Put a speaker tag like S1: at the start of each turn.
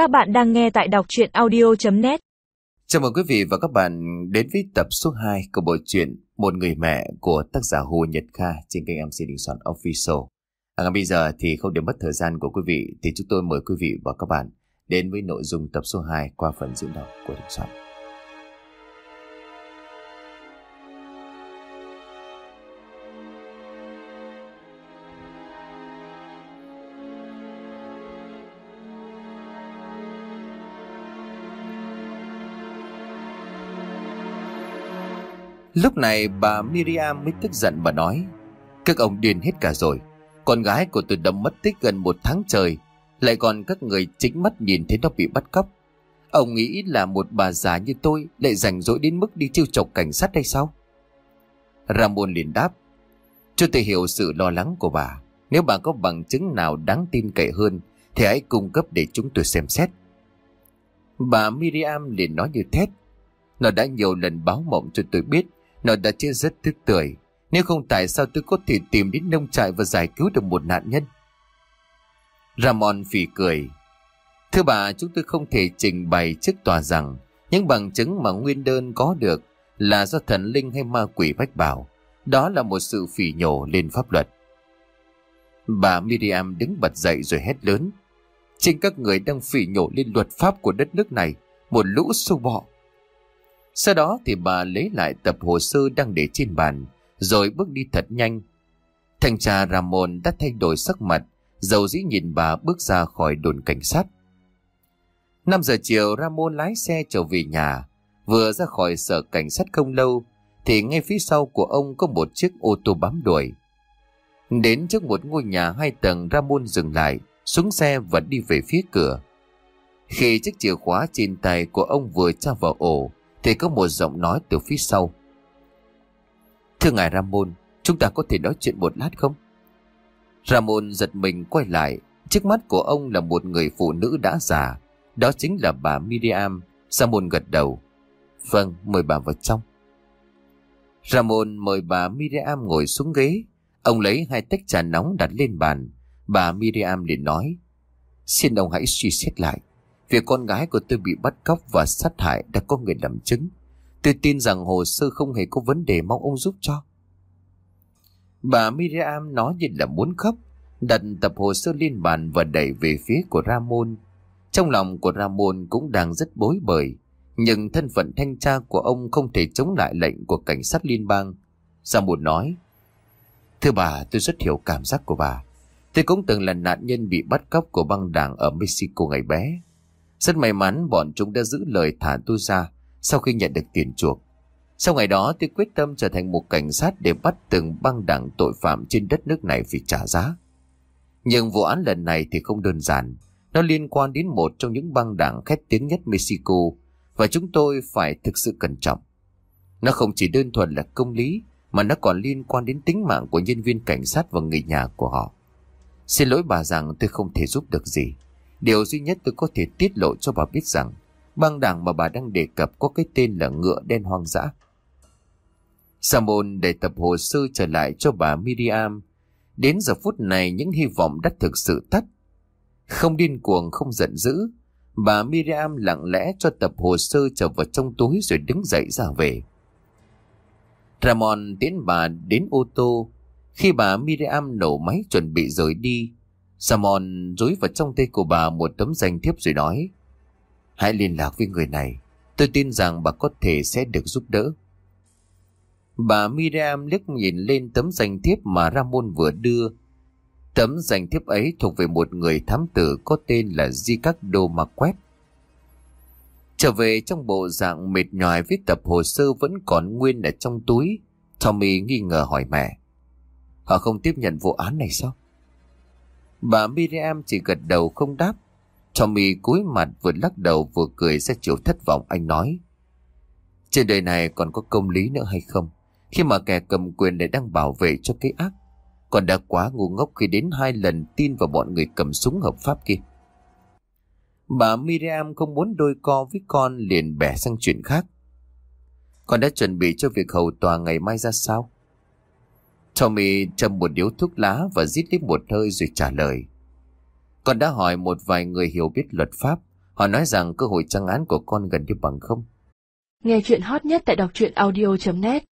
S1: Các bạn đang nghe tại đọc chuyện audio.net
S2: Chào mừng quý vị và các bạn đến với tập số 2 của bộ truyện Một người mẹ của tác giả Hồ Nhật Kha trên kênh MC Đình Soạn Official. À, ngay bây giờ thì không để mất thời gian của quý vị thì chúng tôi mời quý vị và các bạn đến với nội dung tập số 2 qua phần diễn đọc của Đình Soạn. Lúc này bà Miriam mới tức giận và nói, Các ông điên hết cả rồi. Con gái của tôi đã mất tích gần một tháng trời, Lại còn các người chính mắt nhìn thấy nó bị bắt cóc. Ông nghĩ là một bà già như tôi Lại rảnh rỗi đến mức đi chiêu chọc cảnh sát hay sao? Ramon liền đáp Cho tôi hiểu sự lo lắng của bà. Nếu bà có bằng chứng nào đáng tin cậy hơn, Thì hãy cung cấp để chúng tôi xem xét. Bà Miriam liền nói như thét Nó đã nhiều lần báo mộng cho tôi biết nó đã chết rất tức tưởi. Nếu không tại sao tôi có thể tìm đến nông trại Và giải cứu được một nạn nhân? Ramon phì cười. Thưa bà, chúng tôi không thể trình bày trước tòa rằng Những bằng chứng mà nguyên đơn có được Là do thần linh hay ma quỷ vách bảo. Đó là một sự phỉ nhổ lên pháp luật. Bà Miriam đứng bật dậy rồi hét lớn. Trên các người đang phỉ nhổ lên luật pháp của đất nước này, Một lũ sâu bọ sau đó thì bà lấy lại tập hồ sơ đang để trên bàn, rồi bước đi thật nhanh. Thanh tra Ramon đã thay đổi sắc mặt, dầu dĩ nhìn bà bước ra khỏi đồn cảnh sát. 5 giờ chiều Ramon lái xe trở về nhà, vừa ra khỏi sở cảnh sát không lâu, thì ngay phía sau của ông có một chiếc ô tô bám đuổi. Đến trước một ngôi nhà hai tầng Ramon dừng lại, xuống xe và đi về phía cửa. Khi chiếc chìa khóa trên tay của ông vừa tra vào ổ, thì có một giọng nói từ phía sau. Thưa ngài Ramon, chúng ta có thể nói chuyện một lát không? Ramon giật mình quay lại, trước mắt của ông là một người phụ nữ đã già, đó chính là bà Miriam. Ramon gật đầu. Vâng, mời bà vào trong. Ramon mời bà Miriam ngồi xuống ghế. Ông lấy hai tách trà nóng đặt lên bàn. Bà Miriam liền nói, xin ông hãy suy xét lại. Việc con gái của tôi bị bắt cóc và sát hại đã có người làm chứng. Tôi tin rằng hồ sơ không hề có vấn đề mong ông giúp cho. Bà Miriam nói như là muốn khóc, đặt tập hồ sơ lên bàn và đẩy về phía của Ramon. Trong lòng của Ramon cũng đang rất bối bời, nhưng thân phận thanh tra của ông không thể chống lại lệnh của cảnh sát liên bang. Ramon nói, Thưa bà, tôi rất hiểu cảm giác của bà. Tôi cũng từng là nạn nhân bị bắt cóc của băng đảng ở Mexico ngày bé. Rất may mắn bọn chúng đã giữ lời thả tôi ra sau khi nhận được tiền chuộc. Sau ngày đó, tôi quyết tâm trở thành một cảnh sát để bắt từng băng đảng tội phạm trên đất nước này phải trả giá. Nhưng vụ án lần này thì không đơn giản. Nó liên quan đến một trong những băng đảng khét tiếng nhất Mexico và chúng tôi phải thực sự cẩn trọng. Nó không chỉ đơn thuần là công lý, mà nó còn liên quan đến tính mạng của nhân viên cảnh sát và người nhà của họ. Xin lỗi bà rằng tôi không thể giúp được gì. Điều duy nhất tôi có thể tiết lộ cho bà biết rằng băng đảng mà bà đang đề cập có cái tên là ngựa đen hoang dã. Samon để tập hồ sơ trở lại cho bà Miriam. Đến giờ phút này những hy vọng đã thực sự tắt. Không điên cuồng, không giận dữ. Bà Miriam lặng lẽ cho tập hồ sơ trở vào trong túi rồi đứng dậy ra về. Ramon tiến bà đến ô tô. Khi bà Miriam nổ máy chuẩn bị rời đi, Samon rúi vào trong tay của bà một tấm danh thiếp rồi nói, Hãy liên lạc với người này Tôi tin rằng bà có thể sẽ được giúp đỡ Bà Miriam liếc nhìn lên tấm danh thiếp mà Ramon vừa đưa Tấm danh thiếp ấy thuộc về một người thám tử có tên là Ricardo Marquette. Trở về trong bộ dạng mệt nhòi với tập hồ sơ vẫn còn nguyên ở trong túi, Tommy nghi ngờ hỏi mẹ, Họ không tiếp nhận vụ án này sao? Bà Miriam chỉ gật đầu không đáp. Tommy cúi mặt vừa lắc đầu vừa cười ra chiều thất vọng anh nói. Trên đời này còn có công lý nữa hay không? Khi mà kẻ cầm quyền lại đang bảo vệ cho cái ác. Còn đã quá ngu ngốc khi đến hai lần tin vào bọn người cầm súng hợp pháp kia. Bà Miriam không muốn đôi co với con liền bẻ sang chuyện khác. Con đã chuẩn bị cho việc hầu tòa ngày mai ra sao? Tommy châm một điếu thuốc lá và rít lấy một hơi rồi trả lời. Con đã hỏi một vài người hiểu biết luật pháp. Họ nói rằng cơ hội trăng án của con gần như bằng không.
S1: Nghe chuyện hot nhất tại đọc truyện audio.net